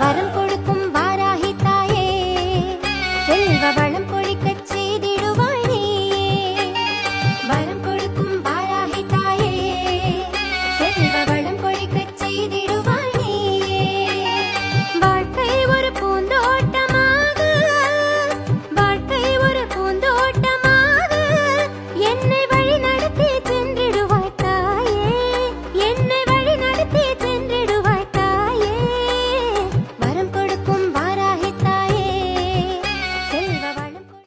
வரம் கொடுக்கும் வாராகி தாயே. செல்வ வளம்